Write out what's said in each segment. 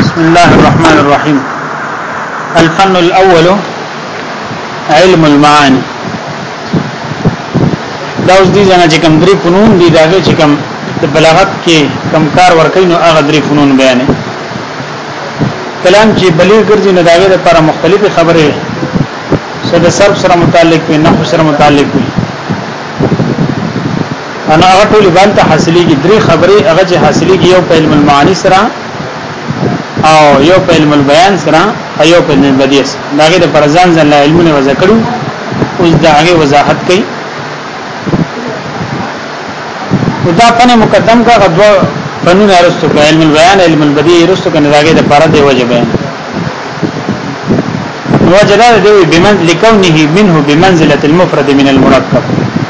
بسم الله الرحمن الرحيم الفن الأول علم المعاني دا اوس دي ځنه چې کوم درې فنون دي دا چې کوم د بلاغت کې کم کار ورکې نو هغه درې فنون بیان کلام چې بلیغ ګرځي نو داغه لپاره مختلفه خبره سره سر سره متعلق وي نحو سره متعلق وي ان هغه ټول بل ته حاصلېږي درې خبرې هغه چې حاصلېږي یو په علم المعانی سره او یو په علم البیان سره او یو په علم البدیع سره دا غي د پرزان ځل علمونه وځ کړو اوس دا غي وضاحت کوي دا فن مقدم کا غدو فنون ارستو کا علم البیان علم البدیع ارستو کا نزاګه د پاره دی وجه بیان وجلال دی بمن لکونه منه بمنزله المفرد من المرکب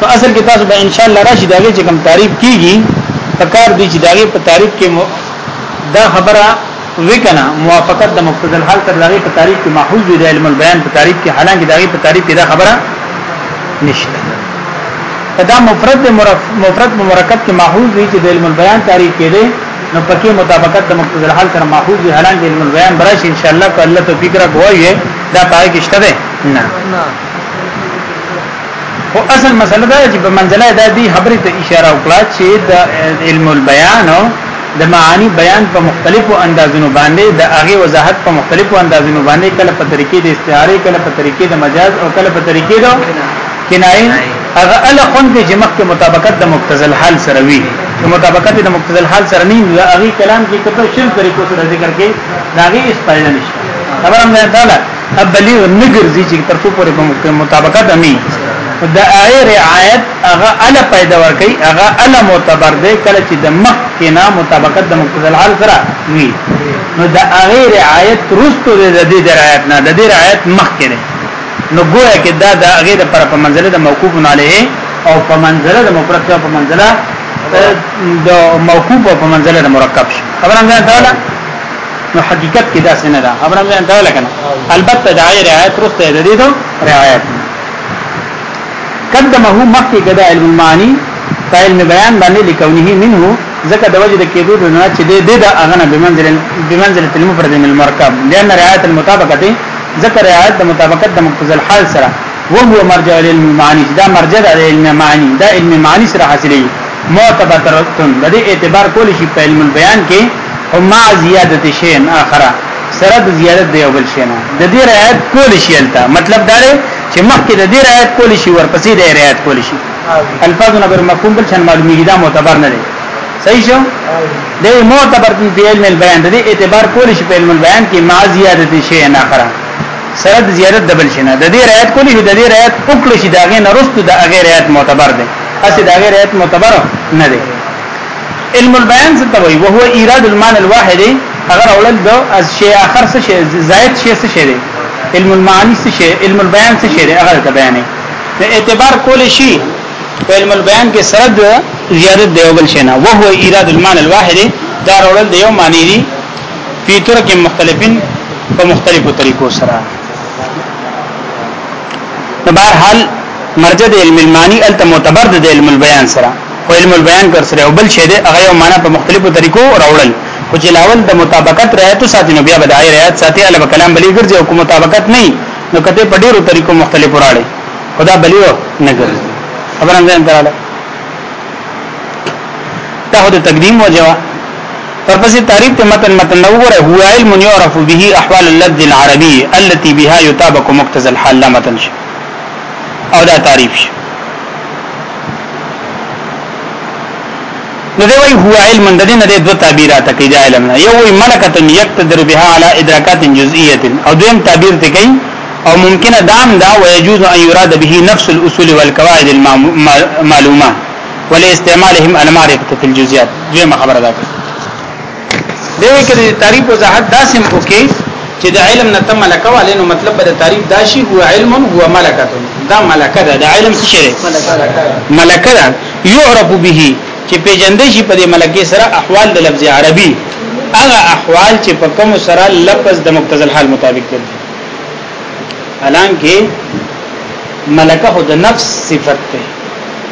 په اصل کې تاسو به ان شاء الله راشي داږي چې کوم تعریف کیږي په کار دي چې داږي په تعریف کې مو دا خبره وکنا موافقت د مقتضى الحال تر داږي په تعریف کې محفوظ دي د علم البيان په تعریف کې حالانکه داږي په تعریف کې دا خبره نشته دا مفرد مفرد مرکب کې محفوظ دي چې د علم البيان تعریف کې دي نو پکې مطابقت د مقتضى الحال سره محفوظ دي حالانکه علم البيان برش ان شاء الله کو الله توفیق را کوی دا پای کې شته نه او اصل مسله دا چې په منځله د دې خبرې ته اشاره وکړه چې د علم البيان د معانی بیان په مختلفو اندازونو باندې د هغه وضاحت په مختلفو اندازونو باندې کله په طریقې د استعاره کله په طریقې د مجاز او کله په طریقې د کنایه هغه ال خوند چې مخکې مطابقت د مقتضل حال سره وي چې مطابقت د مقتضل حال سره نه وي هغه کلام کې کته شل طریقو سره ذکر کې داغه استایل نشته خبره مې ده ابلی او نګرځي چې تر څو پورې په مطابقت امي د آی رعایت هغه ال پیدا ور کوي هغه ال معتبر دی کله چې د مخ کې نه مطابقت د مقتضى الحال سره وي نو د هغه رعایت رستو د دې رعایت نه د دې رعایت مخ کې نه نو ګویا کې دا د هغه د پر په منزله د موقوف علیه او په منزله د مفرد په منزله د موقوف په منزله د مرکب خبره ده نو حقیقت کې دا څنګه ده خبره مې انده لګنه البته دا یې رعایت رسته ده دې ته رعایت قدمه مخکې کده علم المعانی په علم بیان باندې لکونه منه ځکه د وجه د کېدو د نه چې دې د اغنه بمنزل بمنزل المفرد من المرکب لأن رعایت المطابقه ذکر رعایت د مطابقت د مقتضى الحال سره وهو مرجع علم المعانی دا مرجع د علم معانی دا علم معانی سره حاصلې معتبر ترتن د دې اعتبار کول شي په علم البيان کې وما زیادت شین اخره سره د زیادت دی او بل شی نه د دې رعایت کول شي الته مطلب دا دی چې مخکې د دې رعایت کول شي ورپسې د رعایت کول شي الفاظونه بر مفهوم بل شان معلومیږي دا معتبر نه دی صحیح شو د معتبر په علم البيان د اعتبار کول شي په علم البيان کې ما زیادت شی نه اخره سره د زیادت د بل شی نه د دې رعایت کول شي د دې رعایت وکړي شي دا غي نه رستو د غیر رعایت معتبر دی اسی دا غیر رعایت معتبر نه دی علم البيان څه ته وایي وهو ایراد المعنى الواحد هغه راوړل د از شی اخر څه شی زائد شی څه شی علم المعانی څه شی علم البيان څه شی هغه ته بیانې د اعتبار کول شي په علم البيان کې سره د زیادت دی اول شی نه وهو ایراد المعنى الواحد دا راوړل د یو معنی دی په تر کې مختلفین په مختلفو طریقو سره په بهر حال مرجع د علم المعانی الته معتبر د علم البيان سره په علم البيان کې سره او بل شی دی هغه یو معنا په مختلفو طریقو راوړل خو چې لاول د مطابقت رعایت ساتي نو بیا به د رعایت ساتي الب کلام بلی ګرځي او کوم مطابقت نه نو کته په ډیرو طریقو مختلف راړي خدا بلی نه ګرځي خبرم ځین تراله دا هو د تقدیم وجوا پرپسې تعریف ته متن متن نو غره هو علم يعرف به احوال اللفظ العربي التي بها يطابق مقتضى الحال متن شي او دا تعریف شي نو دی وی هو علم د دې نه د دوه تعبیرات کې د علم نه یو وی ملکه یقتدر بها علی ادراکات جزئیه او دویم تعبیر ته کوي او ممکنه دام دا ويجوز ان يراد به نفس الاصول والقواعد المعلومه ولاستعمالهم على معرفه الجزئيات دویمه خبره ده دې کې د تعریف وضاحت داسې مو کې چې د علم نه تم ملکه والے نو مطلب به د تعریف داشي هو علم هو ملکه دا ملکه ده د علم څه شي ملکه ده يعرف به چې پیجندې شي په دې ملکه سره احوال د لفظ عربي هغه احوال چې په کوم سره لفظ د مقتضى الحال مطابق دي الان کې ملکه د نفس صفت ده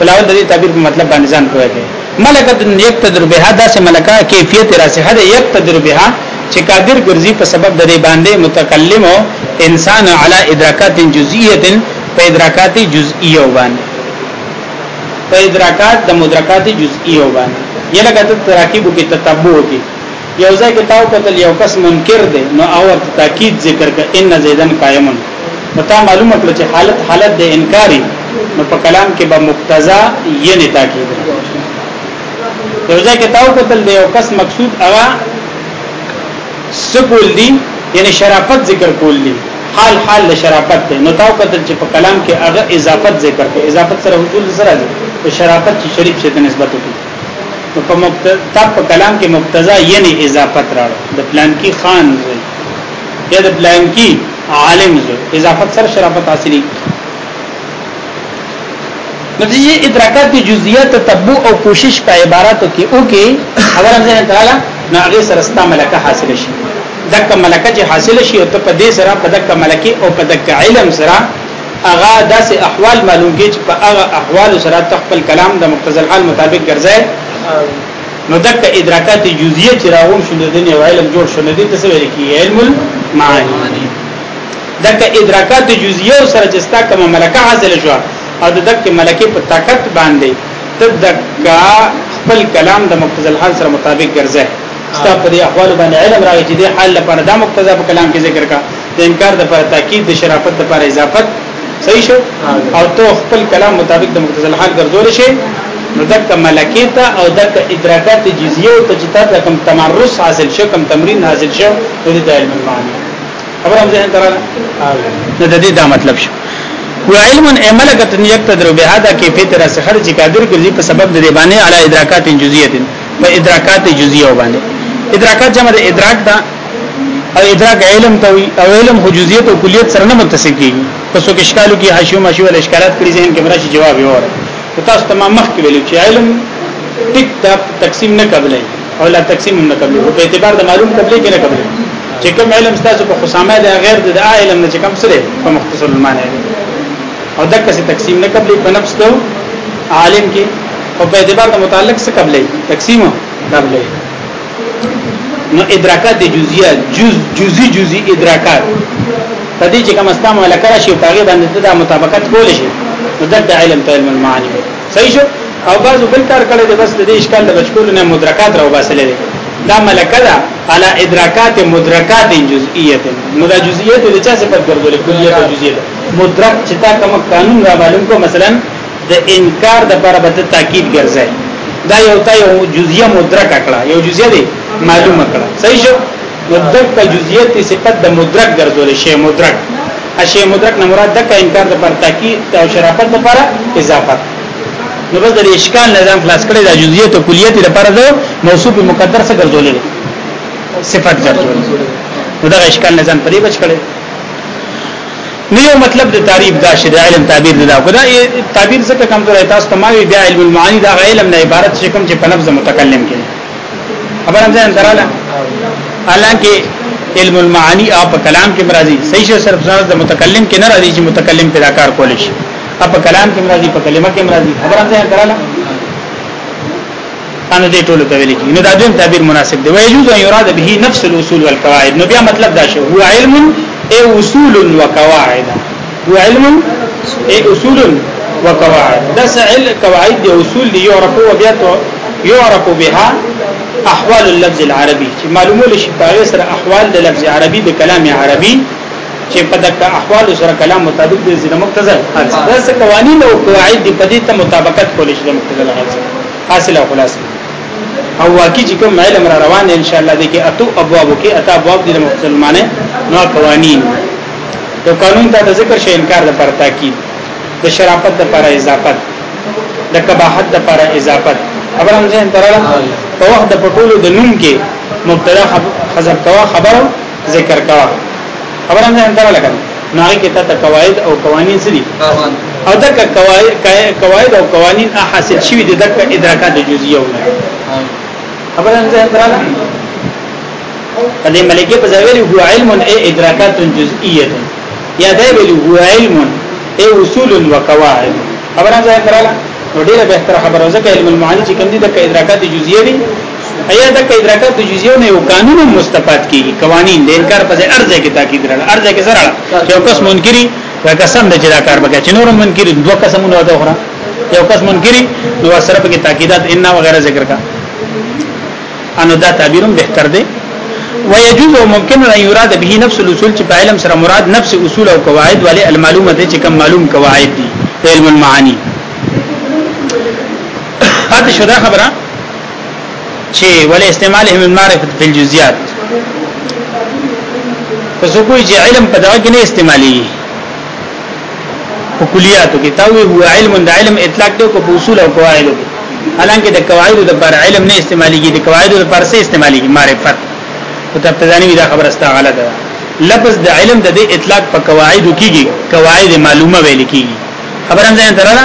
ولاول د دې تعبیر په مطلب باندې ځان کوی دی ملکه یقتدر بها داسې ملکه کیفیت راسخه ده یقتدر بها چې قادر ګرځي په سبب د دې باندې متکلم او انسان علی ادراکات جزئیه په ادراکات جزئیه باندې په ادراکات د مدرکات جزئیه باندې یلکه تراکیب کې تتبع کې یو ځای کې تاو کتل یو کس منکر دی نو او تاکید ذکر ک ان زیدن قائمن نو تا معلومه کړ چې حالت حالت د انکاری نو په کلام کې به مقتضا یې نه تاکید یو ځای کې تاو کتل دی یو کس مقصود هغه سکول دی یعنی شرافت ذکر کول دی حال حال د شرافت دی نو تاو کتل چې په کلام کې هغه اضافت ذکر کړي اضافت سره حصول سره دی شرافت چې شریف شه ته نسبت وکړي په مقتضا په کلام کې مقتضا یعنی اضافت راړو د پلان کې خان زوی یا د پلان کې عالم زوی اضافت سره شرافت حاصلې نتیجه ادراکات دی جزئیات تتبع او کوشش په عبارتو کې او کې اولا ځان تعالی نه هغه سره ستا ملکه حاصل شي دک ملکه چې حاصل شي او ته په دې سره په دک ملکه او په دک علم سره هغه داسې احوال معلوم کی چې په هغه احوال سره تخپل کلام د مقتضى الحال مطابق ګرځي نو دک ادراکات جزئیه چې راوون شو د دنیا علم جوړ شو نه دي څه ویل کی علم المعانی دک ادراکات جزئیه سره چې ستا کوم ملکه حاصل شو او د دک ملکه په طاقت باندې تد دک خپل کلام د مقتضى الحال سره مطابق ګرځي ستا په دې احوال باندې علم راغی چې د حال لپاره د مقتضا په کلام کې ذکر کا د انکار د پر تاکید د شرافت د پر اضافت صحیح شو او تو خپل کلام مطابق د مقتضل حال ګرځول شي نو دک ملکیت او دک ادراکات جزئیه او تجتات کوم تمرس حاصل شو کوم تمرین حاصل شو د دې علم معنی خبر هم ځین تر نه د دې دا مطلب شو و علم املکت یقتدر به هدا کې فطر سره خرج قادر ګرځي په سبب د دې باندې علی ادراکات جزئیه په ادراکات جزئیه باندې ادراکات جمع د ادراک دا او ادراک علم ته وي او علم خو جزئیات او کلیت سره نه متصل کیږي تاسو کې اشکالو کې حاشیو ماشیو ول اشکالات کړی ذهن کې مرشي جواب یې وره تاسو تمام مخ کې ویل چې علم ټیک دا تقسیم نه قبلې او لا تقسیم نه قبلې په اعتبار د معلوم قبلې کې نه قبلې چې کوم علم تاسو په خصامه ده غیر د علم نه چې کوم سره په مختصر معنی او دا کسي تقسیم نه قبلې په نفس دو عالم کې او په اعتبار د متعلق سره قبلې تقسیم قبلې نو ادراکات جزئیه جز جزئی جزئی ادراکات په دې چې کوم استا ملکه راشي په هغه باندې دا مطابقت کول شي نو دا د علم ته علم المعانی صحیح شو او بعضو بل کار کړی دی بس د دې اشکال د بچکول نه مدرکات راو باسلې دي دا ملکه ده على ادراکات مدرکات جزئیه نو دا جزئیه د چا څخه ګرځول کلیه جزئیه مدرک چې تا کوم قانون را معلوم کو مثلا د انکار د پر بد تاکید ګرځي دا یو تا یو جزئیه مدرک کړه یو جزئیه دی معلومه کړه صحیح شو مدرک کا جزئیت تی صفت د مدرک ګرځول شی مدرک اشی مدرک نه مراد د انکار د پر تاکید او شرافت د پر اضافه نو بس د اشکال نظام خلاص کړي د جزئیت او کلیت لپاره د موصوف مقدر سره ګرځول صفت ګرځول نو دا اشکال نظام پرې بچ کړي نه یو مطلب د تعریف دا شې د علم تعبیر نه دا خدا تعبیر څخه کم تر تاسو تماوی بیا علم المعانی دا علم نه عبارت شي کوم چې په لفظ متکلم کې خبر هم ځان دراله حالانکه علم المعانی اپ کلام کې مرাজি صحیح شه صرف ځان د متکلم کې نه راځي چې متکلم پیدا کار کول شي اپ کلام کې مرাজি په کلمه کې مرাজি خبر هم ځان دراله انو دې ټول ته ویل کی نو دا دویم تعبیر مناسب دی ویجوز ان یراد به نفس الاصول والقواعد نو بیا مطلب دا شو هو علم ای اصول و قواعد هو علم ای اصول و قواعد دا سعل قواعد دی اصول دی یعرف و بیا یعرف بها احوال اللفظ العربي چې معلومول شي په سره احوال د لفظ عربي د کلام عربي چې په دغه احوال سره کلام مطابق د زینه مقتضا دا څه قوانين او قواعد دي په دې ته مطابقت کول شي د مقتضا حاصله او خلاصه او واقعي چې کوم علم را روان ان شاء الله دې کې اتو ابواب کې اتا ابواب دې مسلمانه نو قوانين یو قانون ته ذکر شي انکار د پر تاکید د شرافت د پر اضافت د کباحت د پر اضافت خبر هم ځین تراله په وخت د پټولو د نوم کې مبتدا حذف کوا خبر ذکر کا خبره نه انده لګا نو هغه کې ته قواعد او قوانين سړي او دغه قواعد قواعد او قوانين حاصل شوي دي دغه ادراکات جزئيه وي خبره نه انده لګا دې ملګری په ځای ویلي هو علم ای ادراکات جزئيه یا دا ویلي هو علم ای اصول و قواعد خبره نه انده لګا نو ډیره به تر خبره ځکه علم المعانی چې کوم دي د ادراکات جزئیه دي ایا دا کې درکه د جزیو نه یو قانون مستفاد کیږي قوانین د انکار په ځای ارزه کې تاکید راغله ارزه کې سره یو کس منکری دا قسم د جلا کار بګه چې نور منکری دوه قسمونه وته خره یو کس منکری نو سره په تاکیدات ان وغیرہ ذکر کا انو دا تعبیرم بهتر دی ويجوز ممکن ان يراد به نفس الاصول چې په علم سره مراد نفس اصول او قواعد والے المعلومه دي چې کوم معلوم قواعد دي علم المعانی پاتې شو دا خبره چې ول استعمالهم المعرفه فی الجزئیات که څوک وایي چې علم په دغه کې نه استعمالي په کلیاتو کې تاوی هو علم د علم اطلاق دی کو په اصول او قواعد کې حالانکه د قواعد د پر علم نه استعماليږي د قواعد د پر څه استعماليږي معرفت او تبتدانی دا خبره ستا غلطه ده لفظ د علم د دې اطلاق په قواعد کېږي قواعد معلومه ویل کېږي خبره هم ځان درا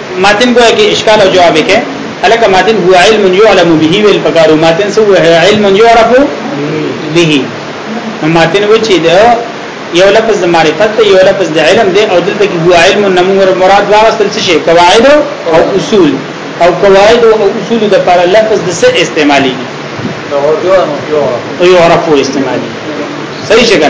ماتن ګویا کې اشکال او جواب کې الک ماتن هو علم يعلم به ویل پکارو ماتن سو علم يعرف به ماتن و چې دا یو لفظ د معرفت یو لفظ د علم دی او دلته کې هو علم نمور مراد واغستل څه شي قواعد او اصول او قواعد او اصول د پر لفظ د څه استعمالي او يعرف استعمالي صحیح څنګه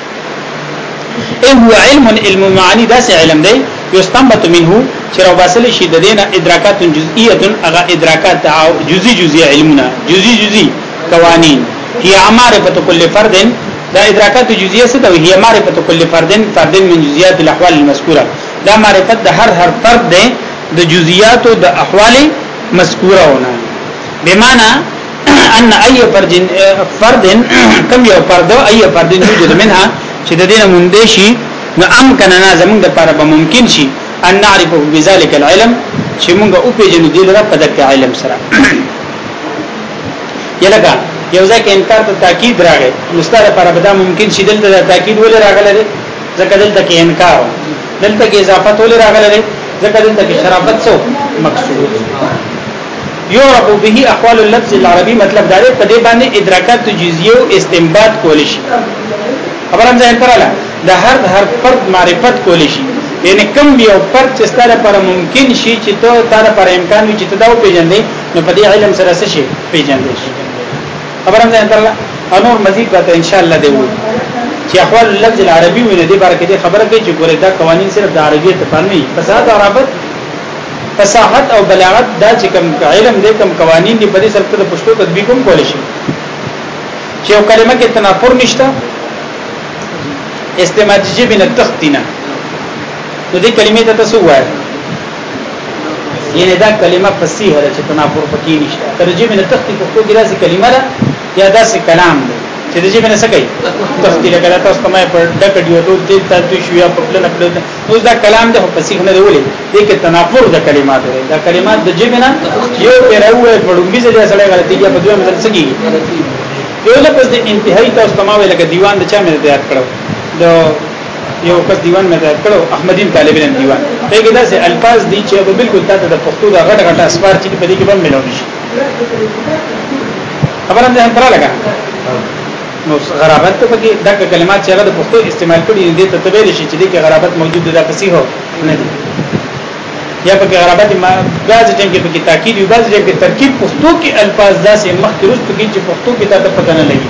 اي هو علم علم معاني دا سه علم دی یستنبط منه چې راو باسل شي د دینه ادراکات جزئیه هغه ادراکات جزئی جزئی علمونه جزئی جزئی قوانین هي معرفت کل فرد دا ادراکات جزئیه څه ته هي معرفت کل فرد فرد من جزئیات الاحوال المذکوره دا معرفت د هر هر فرد ده د جزئیات او د احوال مذکوره ونه بمانه ان اي فرد فرد کم یو فرد اي فرد یوجد منها چې د دینه مونږ دی شي نو امکننا زمونږ د لپاره به ممکن شي ان نعرفه بذلك العلم چې مونږ او پیژنو دې لپاره په دغه علم سره یلګه یو ځکه انکار ته تاکید راغی مستره پر بدا ممکن شي دلته د تاکید ولې راغله دي ځکه دلته کې انکار دلته کې اضافه ولې راغله دي ځکه دلته کې شرافت سو مقصود یعرف به احوال اللفظ العربي مطلب دا دی په دې باندې ادراکات جزئیه او استنباط کول شي خبر هم ځین کړل د هر هر فرد معرفت کول شي یعنی کم دی او فرد چې ستاره پر ممکن شي چې ته ستاره پر امکان وي چې ته دا پیژندې نو په دې علم سره څه شي پیژندې شي خبر هم ځین کړل انور مزید به ان شاء الله دی وو چې احوال اللفظ العربي ونه دي بارکه دي خبره کوي چې ګوره دا قوانين صرف د عربیت په نه فساد عربت فصاحت او بلاغت دا چې کوم علم دې کوم قوانين دې په دې سره د پښتو تطبیق هم کول شي چې یو کلمه کې تنافر نشته استعمال دې بنه تختینه نو دې کلمې ته تاسو وایي یعنی دا کلمه فصیح ده چې تنافر پکې نشته ترجمه نه تختی په کوم دراسي کلمه ده یا داسې کلام ده چې د جې باندې څه کوي تختی لګا تاسو کومه پر ډک ډیو ته تاسو شو یا په پلان خپل اوس دا کلام د فصیح نه دی ولې د کې تنافر د کلمات دی دا کلمات د جبه نه یو پر او په لومبي ځای سره غلطي یا په دوه مدل سګي یو لپس د انتهایی تاسو تمامه لکه دیوان د چا مې تیار کړو د یو کس دیوان مې تیار کړو احمدین طالب علم دیوان په کې داسې الفاظ دي چې به بالکل تاسو د پښتو د غټ غټ اسوار چې په دې کې به ملو شي خبره ده تر لګا نو غرابت ته پکې دا کلمات چې هغه د پښتو استعمال کړي دي ته تبه شي چې دې کې غرابت موجود ده پسې هو نه دي یا پکې غرابت ما بعض ټیم کې پکې تاکید وي بعض ټیم کې ترکیب پښتو کې الفاظ داسې مخکې رسته کې چې پښتو کې تاسو پته نه لګي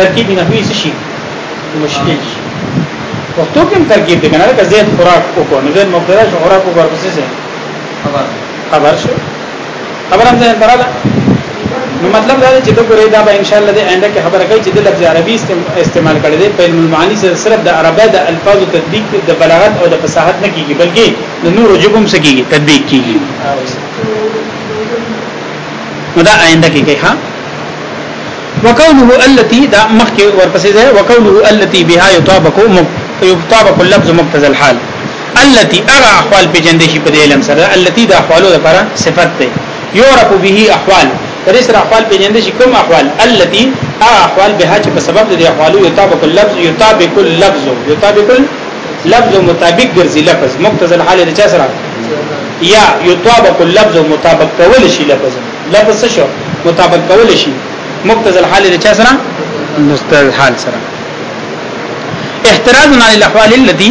ترکیب نه هوی شي مشکل شي پښتو کې ترکیب دی کنه که زید خوراک وکړو نو زید مبتدا شو خوراک وکړو څه خبر شو خبره هم ځان دراله نو مطلب دا دی چې د ګورې دا به ان شاء الله د آینده کې خبره کوي چې د لفظ عربي استعمال کړي دی په علم المعانی سره صرف د عربی د الفاظ او تطبیق د بلاغت او د فصاحت نه کیږي بلکې د نور جبم سکیږي تطبیق کیږي نو دا آینده کې کوي ها وقوله التي دا مخکې ورپسې ده وقوله التي بها يطابق يطابق اللفظ مقتضى الحال التي هغه احوال پیجندې شي په دې علم سره التي د احوالو لپاره صفت ده يعرف به احوال پر سر احوال پیجندې شي کوم احوال التي هغه احوال به چې په سبب د احوالو يطابق اللفظ يطابق اللفظ يطابق اللفظ مطابق ګرځي لفظ مقتضى الحال د چا سره یا يطابق اللفظ مطابق کول شي لفظ لفظ څه شو مطابق کول شي مقتضى الحال د چا سره مستحال سره احتراز عن الاحوال التي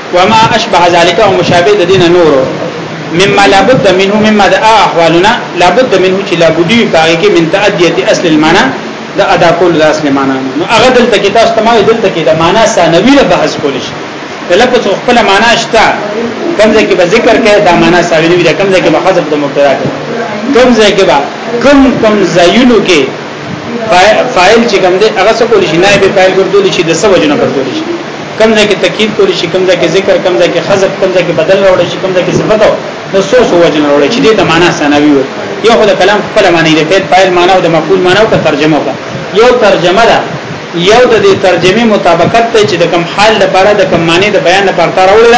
وما اشبه ذلك او مشابه د دین نورو مما لابد منه مما د احوالنا لابد منه چې لابد وي پاره کې من تادیه اصل المعنى د ادا کول د اصل معنا نو هغه دلته کې تاسو ته ما دلته کې د معنا ثانوي له بحث کول شي د لفظ خپل معنا شته کمزې کې به ذکر کړي دا معنا ثانوي ده کمزې کې به حذف د مبتدا کړي کمزې کې به کم کم زینو کې فاعل چې کوم دی هغه څه کول شي نائب فاعل ګرځول شي د څه وجنه ګرځول شي کوم ځای کې تکید کول شي کوم ځای کې ذکر کوم ځای کې حذف کوم ځای کې بدل راوړل شي کوم ځای کې صفت او نو څو څو وجنه راوړل شي د معنا ثانوي وي یو خو د کلام خپل معنی د فعل فاعل معنا او د مفعول معنا او ترجمه وکړه یو ترجمه ده یو د دې ترجمه مطابقت ته چې د کم حال لپاره د کم معنی د بیان لپاره تر وړل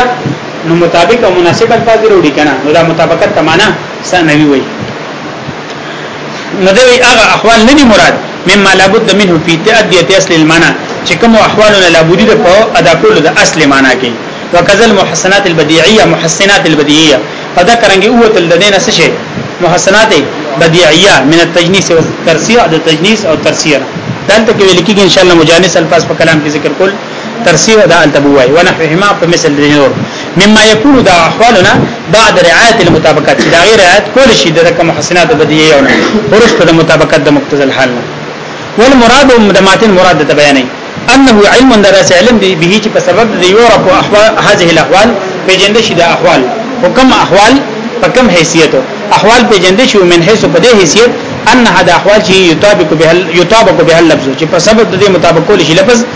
نو مطابق او مناسب الفاظ وروړي کنه نو دا مطابقت ته معنا ثانوي وي نو دوی هغه احوال نه دي مراد مما لابد منه فی تادیه اصل المعنى چې کوم احوال نه لابد ده په ادا کولو د اصل معنا کې وکذا المحسنات البديعيه محسنات البديعيه او دا کرانګي او تل د دینه څه شي محسنات بديعيه من التجنيس والترسيع د تجنيس او ترسيع دلته کې ویل کېږي ان شاء الله مجانس الفاظ په کلام کې ذکر کول ترسیو دا التبوی ونحوهما په مثل د نور مما یکون دا احوالنا بعد رعایت المطابقات چې دا غیر رعایت کول شي د کوم حسنات بدیه یو نه ورسته د مطابقت د مقتضى الحال نه والمراد مدماتن مراد ته بیانې انه علم درس علم دی به چې په سبب د یو رکو احوال هذه الاحوال په جند شي د احوال حکم احوال په کم حیثیت احوال په جند شي من حيث په دې حیثیت ان هدا احوال چې یطابق به یطابق به لفظ چې په سبب د دې مطابق کول شي لفظ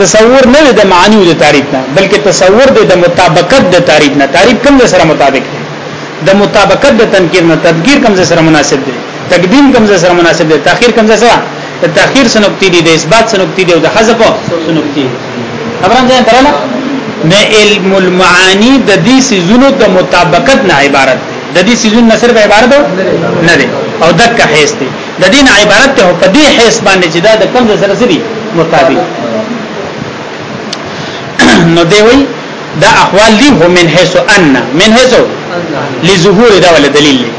تصور نه د معنی او د تعریف نه بلکې تصور د د مطابقت د تعریف نه تعریف کوم ځای سره مطابق دی د مطابقت د تنکیر نه تدګیر کوم ځای سره مناسب دی تقدیم کوم ځای سره مناسب دی تاخير کوم ځای سره د تاخير سنوکتی دی د اثبات سنوکتی دی او د حذف سنوکتی خبرم ځان تراله نه علم المعانی د دې سيزونو د مطابقت نه عبارت د دې سيزونو نه صرف عبارت نه دی او دک حیث دی د دین عبارت ته په دې حیث باندې چې دا د کوم ځای سره سری مطابق نو دی وی دا احوال دی هم من حیث ان من حیث لظهور دا ول دلیل دی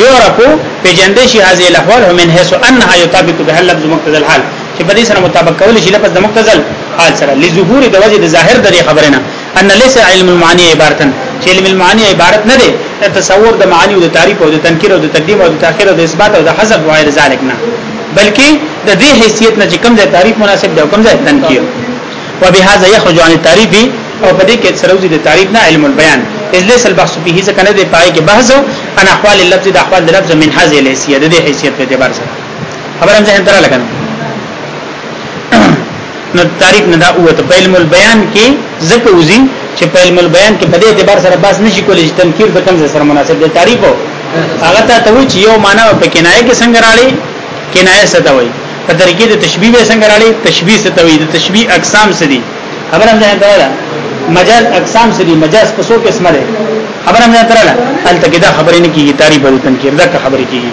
یورکو پیجندې شي هذه الاحوال هم من حیث انها یطابق به لفظ مقتضى الحال چې په دې سره مطابق کول شي لفظ د مقتضى الحال سره لظهور د وجه د ظاهر د خبرنه ان ليس علم المعاني عبارتا چې علم المعاني عبارت نه دی تصور د معاني او د تعریف او د تنکیر او د تقدیم او د تاخير او د اثبات او د حذف او غیر ذلک نه بلکې د دې حیثیت نه چې کوم ځای تعریف مناسب دی او کوم ځای تنکیر وبهذا يخرج عن التعريف او په دې کې سروزي د تعریف نه علم البيان اذ ليس البحث به ځکه نه دی پای کې بحث او انا احوال اللفظ د احوال اللفظ من هذه الحیثیت د دې حیثیت په اعتبار سره خبرم ځه تر لګنه نو تعریف نه دا اوته په علم البیان کې ځکه وزي چې په علم البیان کې په دې اعتبار سره باس نشي کولای چې تنکیر د کوم سره مناسب دی تعریف هغه ته ته چې یو معنا په کنایه کې څنګه راړي کنایه څه ته وایي په طریقې د تشبیه به څنګه راړي تشبیه څه ته وایي د تشبیه اقسام څه دي خبر هم ځان ته مجاز اقسام څه دي مجاز په څو قسمه دي خبر هم ځان ته راړه هلته کې دا خبرې نه کیږي تعریف او تنکیر دا خبرې کیږي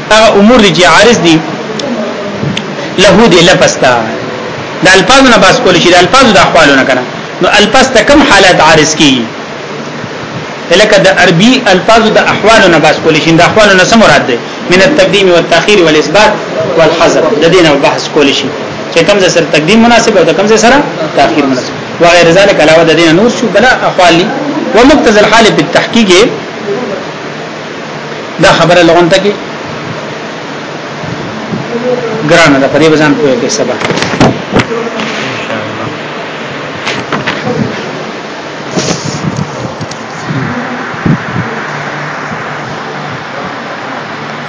هغه امور دي چې عارض دي له دې لپس ته د الفاظ نه باس کول شي د الفاظ د احوالو نه کنه نو الفاظ ته کم حالات عارض کی لکه د عربي الفاظ د احوالو نه باس کول شي د احوالو نه څه مراد ده من التقدیم والتاخير والاثبات والحذف د دې نه بحث کول شي چې کوم ځای سره تقدیم مناسب او کوم ځای سره تاخير مناسب وغیر ذلک علاوه د دې نور شو بلا احوالي ومقتضى الحال بالتحقيق دا خبره لغون ته کې ګرانه ده په دې بزن پوهه کې سبا